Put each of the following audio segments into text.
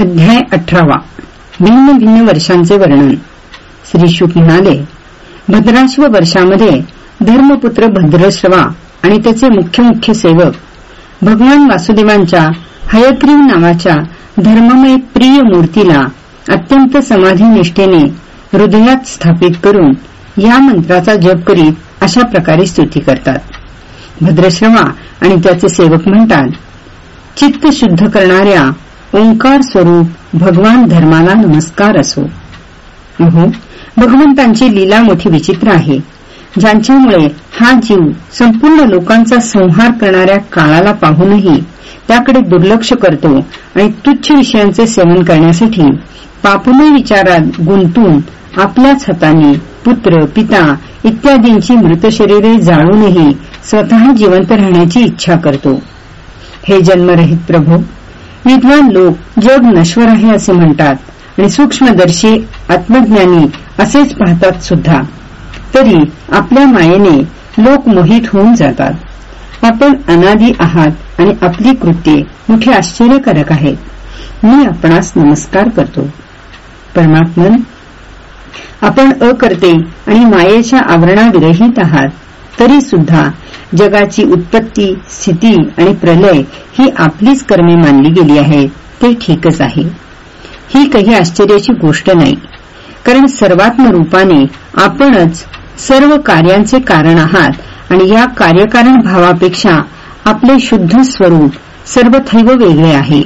अध्याय अठरावा. भिन्न भिन्न वर्षांचे वर्णन. श्री शुक म्हणाले भद्राश्व वर्षामध्ये धर्मपुत्र भद्रश्रवा आणि त्याचे मुख्य मुख्य सेवक भगवान वासुदेवांच्या हयग्रीव नावाच्या धर्ममय प्रिय मूर्तीला अत्यंत समाधीनिष्ठेने हृदयात स्थापित करून या मंत्राचा जप करीत अशा प्रकारे स्तुती करतात. भद्रश्रवा आणि त्याचे सेवक म्हणतात चित्त शुद्ध करणाऱ्या ओंकार स्वरूप भगवान धर्माला नमस्कार असो. अहो भगवंतांची लीला मोठी विचित्र आहे. ज्यांच्यामुळे हा जीव संपूर्ण लोकांचा संहार करणाऱ्या काळाला पाहूनही त्याकडे दुर्लक्ष करतो आणि तुच्छ विषयांचे सेवन करण्यासाठी पापुने विचारात गुंतून आपल्याच हाताने पुत्र पिता इत्यादींची मृत शरीरे जाळूनही स्वतः जिवंत राहण्याची इच्छा करतो. हे जन्मरहित प्रभू विद्वान लोक जग नश्वर आहे असे म्हणतात आणि सूक्ष्मदर्शी आत्मज्ञानी असेच पाहतात सुद्धा. तरी आपल्या मायेने लोक मोहित होऊन जातात. आपण अनादी आहात आणि आपली कृत्ये मोठी आश्चर्यकारक आहेत मी आपणास नमस्कार करतो. परमात्मन आपण अकर्ते आणि मायेच्या आवरणाविरहित आहात. तरी सुद्धा जगाची उत्पत्ती स्थिती आणि प्रलय ही आपलीच कर्मे मानली गेली आहेत ते ठीकच आहे. ही काही आश्चर्याची गोष्ट नाही कारण सर्वात्म रूपाने आपणच सर्व कार्यांचे कारण आहात आणि या कार्यकारण भावापेक्षा आपले शुद्ध स्वरूप सर्वथैव वेगळे आहे.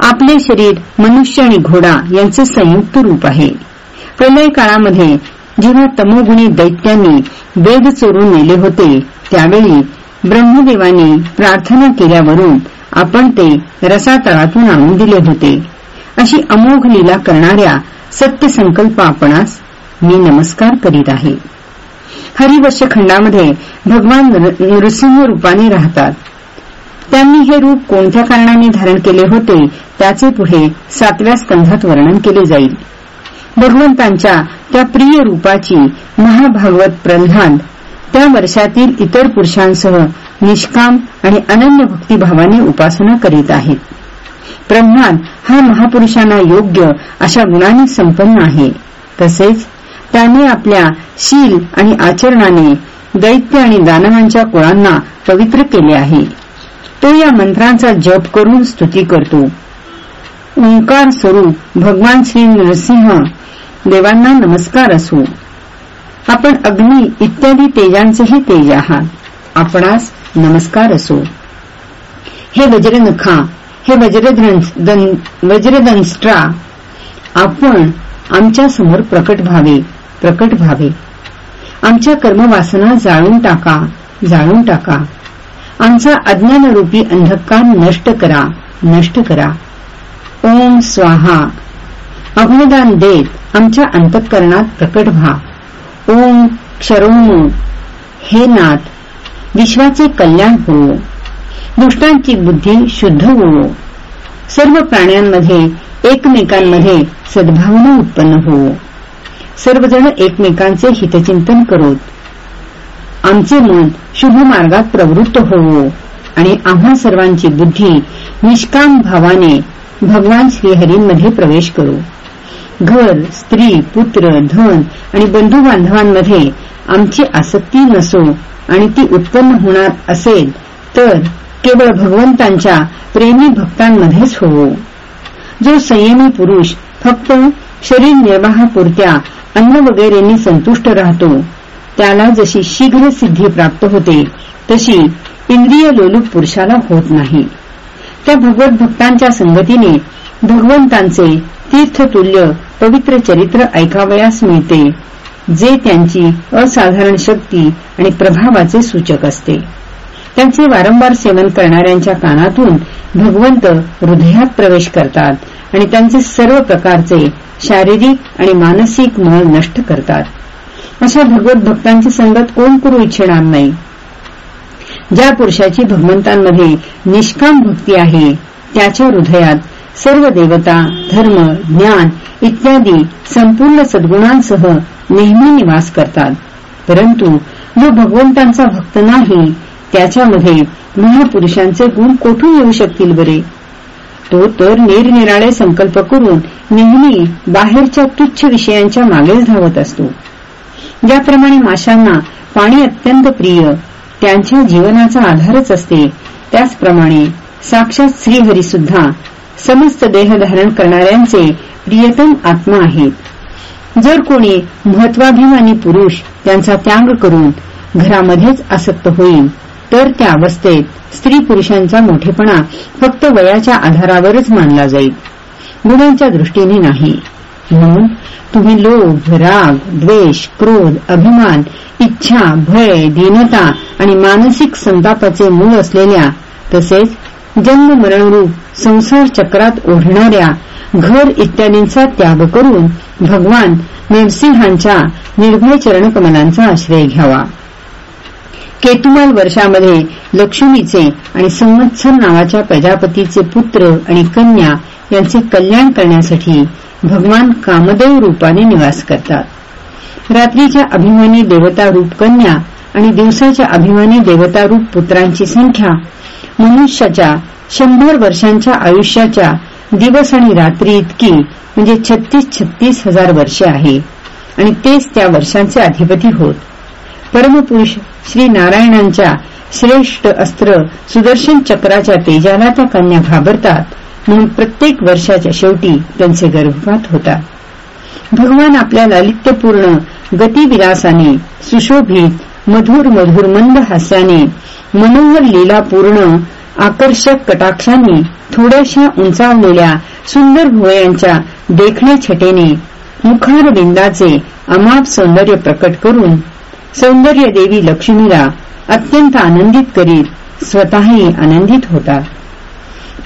आपले शरीर मनुष्य आणि घोडा यांचे संयुक्त रूप आहे. प्रलय काळामध्ये जेव्हा तमोगुणी दैत्यांनी वेद चोरून नेले होते त्यावेळी ब्रह्मदेवाने प्रार्थना केल्यावरून आपण ते रसातळातून आणून दिले होते. अशी अमोघ लीला करणाऱ्या सत्यसंकल्प आपणास मी नमस्कार करीत आहे. हरिवर्ष खंडामध्ये भगवान नृसिंह रूपाने राहतात. त्यांनी हे रूप कोणत्या कारणाने धारण केले होते त्याचे पुढे सातव्या स्कंधात वर्णन केले जाईल. भगवंतांच्या त्या प्रिय रूपाची महाभागवत प्रल्हाद त्या वर्षातील इतर पुरुषांसह निष्काम आणि अनन्य भक्तिभावाने उपासना करीत आहेत. प्रल्हाद हा महापुरुषांना योग्य अशा गुणांनी संपन्न आहे. तसेच त्याने आपल्या शील आणि आचरणाने दैत्य आणि दानवांच्या कुळांना पवित्र केले आहे. तो या मंत्रांचा जप करून स्तुती करतो. ओंकार स्वरूप भगवान श्री नरसिंह देवांना नमस्कार असो. आपण अग्नी इत्यादी तेजांचेही तेज आहात. आपणास नमस्कार असो. हे वज्रनखा हे वज्रदंष्ट्रा आपण आमच्यासमोर प्रकट व्हावे प्रकट व्हावे. आमच्या कर्मवासना जाळून टाका जाळून टाका. आमचा अज्ञानरूपी अंधकार नष्ट करा नष्ट करा. ओम स्वाहा. अग्निदान देत आमच्या अंतःकरणात प्रकट व्हा. ओम क्षरोम. हे नाथ विश्वाचे कल्याण हो. दुष्टांची बुद्धी शुद्ध होवो सर्व प्राण्यांमध्ये एकमेकांमध्ये सद्भावना उत्पन्न होवो सर्वजण एकमेकांचे हितचिंतन करोत. आमचे मन शुभ मार्गात प्रवृत्त होवो आणि आम्हा सर्वांची बुद्धी निष्काम भावाने भगवान श्रीहरींमध्ये प्रवेश करू. घर स्त्री पुत्र धन आणि बंधू बांधवांमध्ये आमची आसक्ती नसो आणि ती उत्पन्न होणार असेल तर केवळ भगवंतांच्या प्रेमी भक्तांमध्येच होवो. जो संयमी पुरुष फक्त शरीर निर्वाहापुरत्या अन्न वगैरेंनी संतुष्ट राहतो त्याला जशी शीघ्र सिद्धी प्राप्त होते तशी इंद्रिय लोलूप पुरुषाला होत नाही. त्या भगवत भक्तांच्या संगतीने भगवंतांचे तीर्थतुल्य पवित्र चरित्र ऐकावयास मिळते जे त्यांची असाधारण शक्ती आणि प्रभावाचे सूचक असते. त्यांचे वारंवार सेवन करणाऱ्यांच्या कानातून भगवंत हृदयात प्रवेश करतात आणि त्यांचे सर्व प्रकारचे शारीरिक आणि मानसिक मळ नष्ट करतात. अशा भगवत भक्तांची संगत कोण करू इच्छिणार नाही. ज्या पुरुषाची भगवंतांमध्ये निष्काम भक्ती आहे त्याच्या हृदयात सर्व देवता धर्म ज्ञान इत्यादी संपूर्ण सद्गुणांसह नेहमी निवास करतात. परंतु जो भगवंतांचा भक्त नाही त्याच्यामध्ये महापुरुषांचे गुण कोठून येऊ शकतील बरे? तो तर निरनिराळे संकल्प करून नेहमी बाहेरच्या तुच्छ विषयांच्या मागेच धावत असतो. ज्याप्रमाणे माशांना पाणी अत्यंत प्रिय त्यांच्या जीवनाचा आधारच असते. त्याचप्रमाणे साक्षात श्रीहरी सुद्धा समस्त देह धारण करणाऱ्यांचे प्रियतम आत्मा आहेत. जर कोणी महत्वाभिमानी पुरुष त्यांचा त्याग करून घरामध्येच आसक्त होईल तर त्या अवस्थेत स्त्री पुरुषांचा मोठेपणा फक्त वयाच्या आधारावरच मानला जाईल. गुणांच्या दृष्टीने नाही. म्हणून तुम्ही लोभ राग द्वेष क्रोध अभिमान इच्छा भय दीनता आणि मानसिक संतापाचे मूळ असलेल्या तसेच जन्म मरणरूप संसार चक्रात ओढणाऱ्या घर इत्यादींचा त्याग करून भगवान नरसिंहांच्या निर्भय चरणकमलांचा आश्रय घ्यावा. केतुमाल वर्षामध्ये लक्ष्मीचे आणि संवत्सर नावाच्या प्रजापतीचे पुत्र आणि कन्या यांचे कल्याण करण्यासाठी भगवान कामदेव रूपाने निवास करतात. रात्रीच्या अभिमानी देवता रूप कन्या आणि दिवसाच्या अभिमानी देवता रूप पुत्रांची संख्या मनुष्याच्या शंभर वर्षांच्या आयुष्याच्या दिवस आणि रात्री इतकी म्हणजे छत्तीस छत्तीस हजार वर्षे आहे. आणि तेच त्या वर्षांचे अधिपती होत. परमपुरुष श्री नारायणांच्या श्रेष्ठ अस्त्र सुदर्शन चक्राच्या तेजाला त्या कन्या घाबरतात. म्हणून प्रत्येक वर्षाच्या शेवटी त्यांचे गर्भपात होता. भगवान आपल्या लालित्यपूर्ण गतिविलासाने सुशोभित मधुर मधुर मंद हास्याने मनोहर लीलापूर्ण आकर्षक कटाक्षाने थोड्याशा उंचावलेल्या सुंदर भुवयांच्या देखण्या छटेने मुखार बिंदाचे अमाप सौंदर्य प्रकट करून सौंदर्य देवी लक्ष्मीला अत्यंत आनंदित करीत स्वतःही आनंदित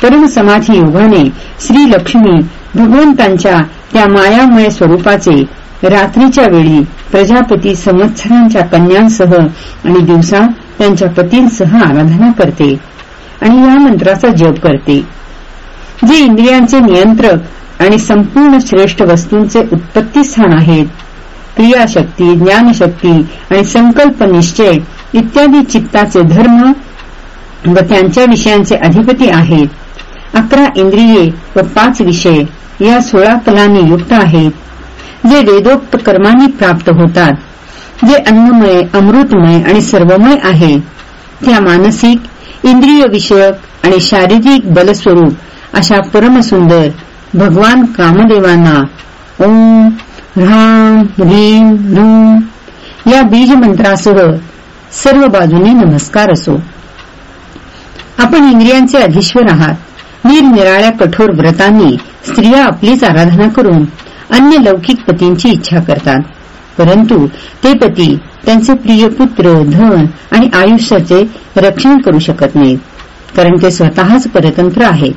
होतात समाधी योगाने श्री लक्ष्मी भगवंतांच्या त्या मायामय स्वरूपाचे रात्रीच्या वेळी प्रजापती संवत्सरांच्या कन्यांसह आणि दिवसा त्यांच्या पतींसह आराधना करते आणि या मंत्राचा जप करते. जे इंद्रियांचे नियंत्रक आणि संपूर्ण श्रेष्ठ वस्तूंचे उत्पत्ती स्थान आहेत क्रियाशक्ती ज्ञानशक्ती आणि संकल्प निश्चय इत्यादी चित्ताचे धर्म व त्यांच्या विषयांचे अधिपती आहेत. अकरा इंद्रिये व पाच विषय या सोळा कलांनी युक्त आहेत जे वेदोक्त कर्मांनी प्राप्त होतात जे अन्नमय अमृतमय आणि सर्वमय आहे. त्या मानसिक इंद्रिय विषयक आणि शारीरिक बलस्वरूप अशा परमसुंदर भगवान कामदेवांना ओम ह्राम ह्रीम ह्रूम या बीज मंत्रासह सर्व बाजूने नमस्कार असो. आपण इंद्रियांचे अधीश्वर आहात. निरनिराळ्या कठोर व्रतांनी स्त्रिया आपलीच आराधना करून अन्य लौकिक पतींची इच्छा करतात. परंतु ते पती त्यांचे प्रिय पुत्र धन आणि आयुष्याचे रक्षण करू शकत नाहीत कारण ते स्वतःच परतंत्र आहेत.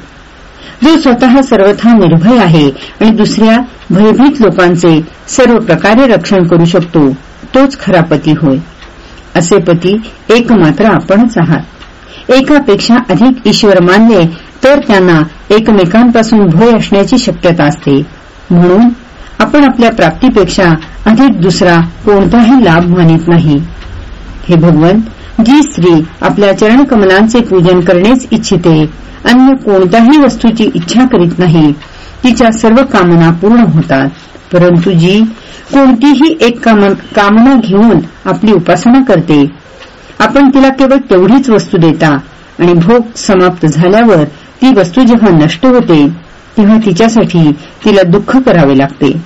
जो स्वतः सर्वथा निर्भय आहे आणि दुसऱ्या भयभीत लोकांचे सर्व प्रकारे रक्षण करू शकतो तोच खरा पती होय. असे पती एकमात्र आपणच आहात. एकापेक्षा अधिक ईश्वर मानले तर त्यांना एकमेकांपासून भय असण्याची शक्यता असते. म्हणून आपण आपल्या प्राप्तीपेक्षा अधिक दुसरा कोणताही लाभ मानित नाही. हे भगवंत जी स्त्री आपल्या चरणकमलांचे पूजन करणेच इच्छिते अन्य कोणत्याही वस्तूची इच्छा करीत नाही तिच्या सर्व कामना पूर्ण होतात. परंतु जी कोणतीही एक कामना घेऊन आपली उपासना करते आपण तिला केवळ तेवढीच वस्तू देता आणि भोग समाप्त झाल्यावर ती वस्तू जेव्हा नष्ट होते तेव्हा तिच्यासाठी तिला दुःख करावे लागते.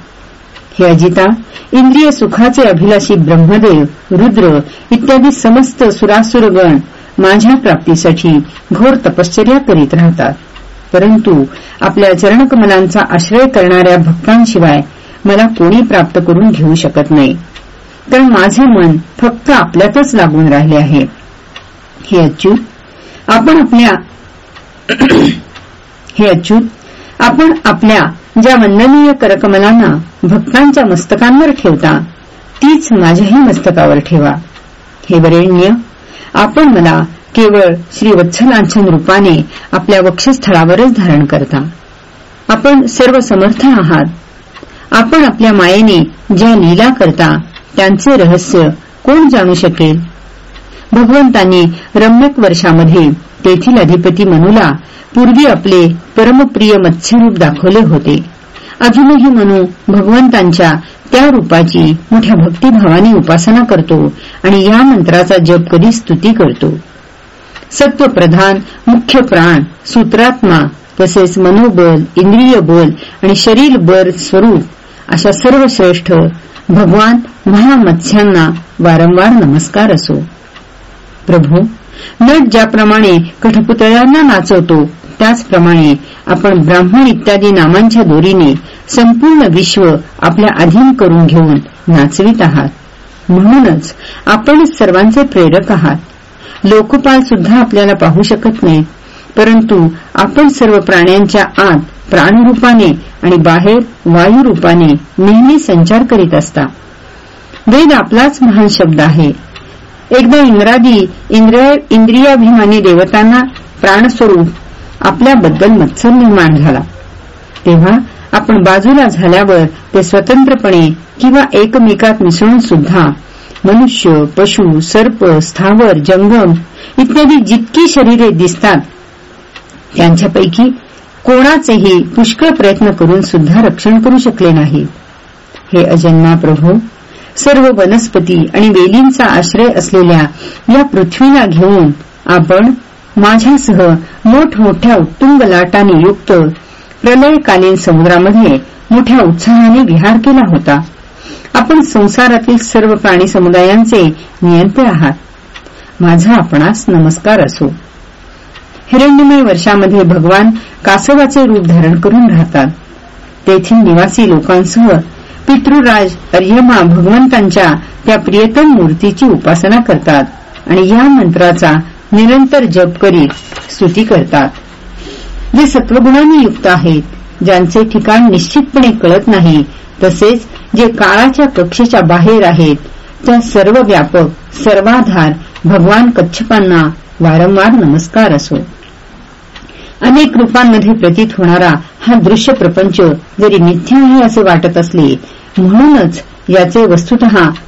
हे अजिता इंद्रिय सुखाचे अभिलाषी ब्रह्मदेव रुद्र इत्यादी समस्त सुरासुरगण माझ्या प्राप्तीसाठी घोर तपश्चर्या करीत राहतात. परंतु आपल्या चरणकमलांचा आश्रय करणाऱ्या भक्तांशिवाय मला कोणी प्राप्त करून घेऊ शकत नाही. कारण माझे मन फक्त आपल्यातच लागून राहिले आहे. हे अच्युत आपण आपल्या हे अच्युत आपण आपल्या ज्या वंदनीय करकमलांना भक्तांच्या मस्तकांवर ठेवता तीच माझ्याही मस्तकावर ठेवा. हे वरेण्य आपण मला केवळ श्रीवत्सलांछन रूपाने आपल्या वक्षस्थळावरच धारण करता. आपण सर्व समर्थ आहात. आपण आपल्या मायेने ज्या लीला करता त्यांचे रहस्य कोण जाणू शकेल? भगवंतांनी रम्यक वर्षामध्ये तेथील अधिपती मनूला पूर्वी आपले परमप्रिय मत्स्यरूप दाखवले होते. अजूनही मनू भगवंतांच्या त्या रूपाची मोठ्या भक्तिभावाने उपासना करतो आणि या मंत्राचा जप कधी स्तुती करतो. सत्वप्रधान मुख्य प्राण सूत्रात्मा तसेच मनोबल इंद्रिय बल आणि शरीर बल स्वरूप अशा सर्वश्रेष्ठ भगवान महामत्स्यांना वारंवार नमस्कार असो. प्रभू नट ज्याप्रमाणे कठपुतळ्यांना नाचवतो त्याचप्रमाणे आपण ब्राह्मण इत्यादी नामांच्या दोरीने संपूर्ण विश्व आपल्या अधीन करून घेऊन नाचवित आहात. म्हणूनच आपणच सर्वांचे प्रेरक आहात. लोकपाल सुद्धा आपल्याला पाहू शकत नाही परंतु आपण सर्व प्राण्यांच्या आत प्राणरूपाने आणि बाहेर वायुरूपाने नेहमी संचार करीत असता. वेद आपलाच महान शब्द आहे. एकदा इंद्रादी इंद्रियाभिमानी देवतांना प्राणस्वरूप आपल्याबद्दल मत्सर निर्माण झाला. तेव्हा आपण बाजूला झाल्यावर ते स्वतंत्रपणे किंवा एकमेकात मिसळून सुद्धा मनुष्य पशु सर्प स्थावर जंगम इत्यादी जितकी शरीरे दिसतात त्यांच्यापैकी कोणाचेही पुष्कळ प्रयत्न करून सुद्धा रक्षण करू शकले नाही. हे अजन्मा प्रभू सर्व वनस्पती आणि वेलींचा आश्रय असलेल्या या पृथ्वीला घेऊन आपण माझ्यासह मोठमोठ्या उत्तुंग लाटाने युक्त प्रलयकालीन समुद्रामध्ये मोठ्या उत्साहाने विहार केला होता. आपण संसारातील सर्व प्राणी समुदायांचे नियंते आहात. माझा आपणास नमस्कार असो. हिरण्यमय वर्षामध्ये भगवान कासवाचे रूप धारण करून राहतात. तेथील निवासी लोकांसह पितृराज अर्यमा भगवंतांच्या त्या प्रियतम मूर्तीची उपासना करतात आणि या मंत्राचा निरंतर जप करीत स्तुती करतात. जे सत्वगुणांनी युक्त आहेत ज्यांचे ठिकाण निश्चितपणे कळत नाही तसेच जे काळाच्या कक्षेच्या बाहेर आहेत त्या सर्व व्यापक सर्वाधार भगवान कच्छपांना वारंवार नमस्कार असो. अनेक रूपांमध्ये प्रतीत होणारा हा दृश्य प्रपंच जरी मिथ्या आहे असे वाटत असले म्हणूनच याचे वस्तुत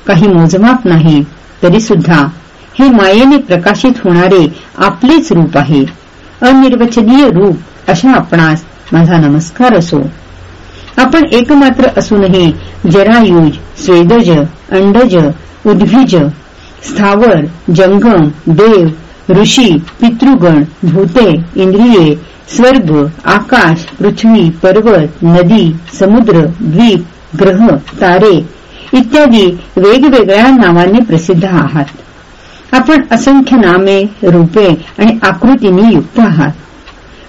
काही मोजमाप नाही तरी सुद्धा हे मायेने प्रकाशित होणारे आपलेच रूप आहे. अनिर्वचनीय रूप अशा आपणास माझा नमस्कार असो. आपण एकमात्र असूनही जरायुज स्वेदज अंडज उद्भिज स्थावर जंगम देव ऋषी पितृगण भूते इंद्रिये स्वर्ग आकाश पृथ्वी पर्वत नदी समुद्र द्वीप ग्रह तारे इत्यादी वेगवेगळ्या नावांनी प्रसिद्ध आहात. आपण असंख्य नामे रूपे आणि आकृतींनी युक्त आहात.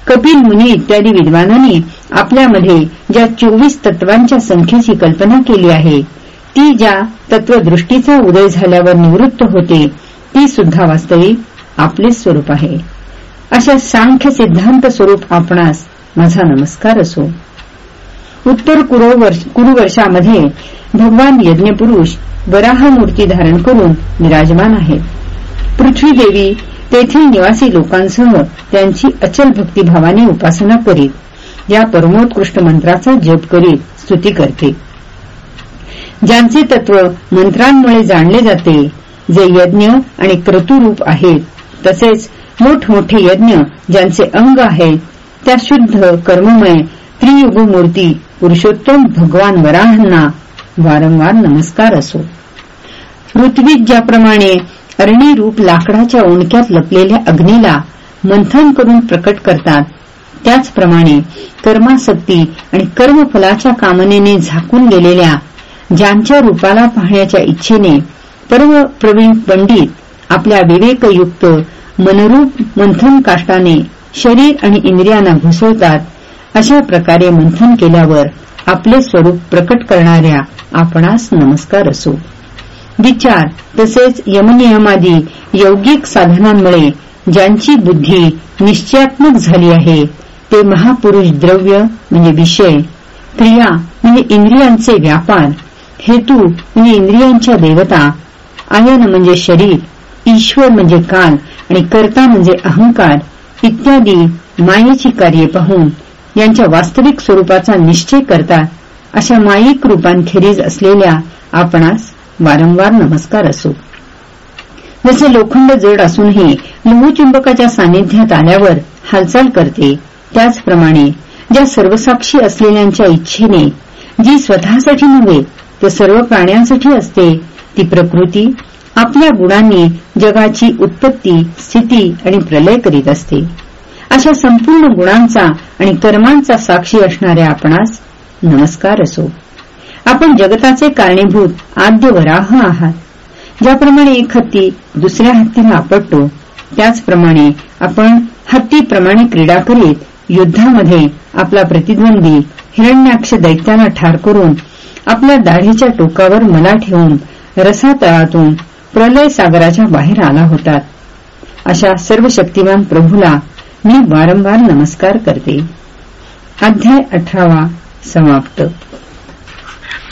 कपिल मुनी इत्यादी विद्वानांनी आपल्यामध्ये ज्या चोवीस तत्वांच्या संख्येची कल्पना केली आहे ती ज्या तत्वदृष्टीचा उदय झाल्यावर निवृत्त होते ती सुद्धा वास्तविक आपले स्वरूप आहे. अशा सांख्य सिद्धांत स्वरूप आपणास माझा नमस्कार असो. उत्तर कुरुवर्षामध्ये भगवान यज्ञपुरुष वराह मूर्ती धारण करून विराजमान आहेत. पृथ्वी देवी तेथील निवासी लोकांसह त्यांची अचल भक्तिभावाने उपासना करीत या परमोत्कृष्ट मंत्राचा जप करीत स्तुती करते. ज्यांचे तत्व मंत्रांमुळे जाणले जाते जे यज्ञ आणि क्रतुरूप आहेत तसेच मोठमोठे यज्ञ ज्यांचे अंग आहे त्या शुद्ध कर्ममय त्रियुगमूर्ती पुरुषोत्तम भगवान वराहांना वारंवार नमस्कार असो. पृथ्वीत ज्याप्रमाणे अरणी रूप लाकडाच्या ओणक्यात लपलेल्या अग्नीला मंथन करून प्रकट करतात त्याचप्रमाणे कर्मासक्ती आणि कर्मफलाच्या कामनेने झाकून गेलेल्या ज्यांच्या रूपाला पाहण्याच्या इच्छेने पर्व प्रवीण पंडित आपल्या विवेकयुक्त मनरूप मंथन काष्टाने शरीर आणि इंद्रियांना घुसवतात अशा प्रकारे मंथन केल्यावर आपले स्वरूप प्रकट करणाऱ्या आपणास नमस्कार असो. विचार तसेच यमनियमादी यौगिक साधनांमुळे ज्यांची बुद्धी निश्चयात्मक झाली आहे ते महापुरुष द्रव्य म्हणजे विषय क्रिया म्हणजे इंद्रियांचे व्यापार हेतू म्हणजे इंद्रियांच्या देवता आयन म्हणजे शरीर ईश्वर म्हणजे काल आणि कर्ता म्हणजे अहंकार इत्यादी मायेची कार्ये पाहून यांच्या वास्तविक स्वरूपाचा निश्चय करता अशा मायिक रूपांखेरीज असलेल्या आपणास वारंवार नमस्कार असो. जसे लोखंड जड असूनही लोहचुंबकाच्या सानिध्यात आल्यावर हालचाल करते त्याचप्रमाणे ज्या सर्वसाक्षी असलेल्यांच्या इच्छेने जी स्वतःसाठी नव्हे तर सर्व प्राण्यांसाठी असते ती प्रकृती आपल्या गुणांनी जगाची उत्पत्ती स्थिती आणि प्रलय करीत असते. अशा संपूर्ण गुणांचा आणि कर्मांचा साक्षी असणाऱ्या आपणास नमस्कार असो. आपण जगताचे कारणीभूत आद्य वराह आहात. ज्याप्रमाणे एक हत्ती दुसऱ्या हत्तीला आपटतो त्याचप्रमाणे आपण हत्तीप्रमाणे क्रीडा करीत युद्धामध्ये आपला प्रतिद्वंदी हिरण्याक्ष दैत्याला ठार करून आपल्या दाढीच्या टोकावर मला ठेवून रसातळातून प्रलय सागराच्या बाहेर आला होता अशा सर्व शक्तिमान प्रभूला मी वारंवार नमस्कार करते. अध्याय अठरावा समाप्त.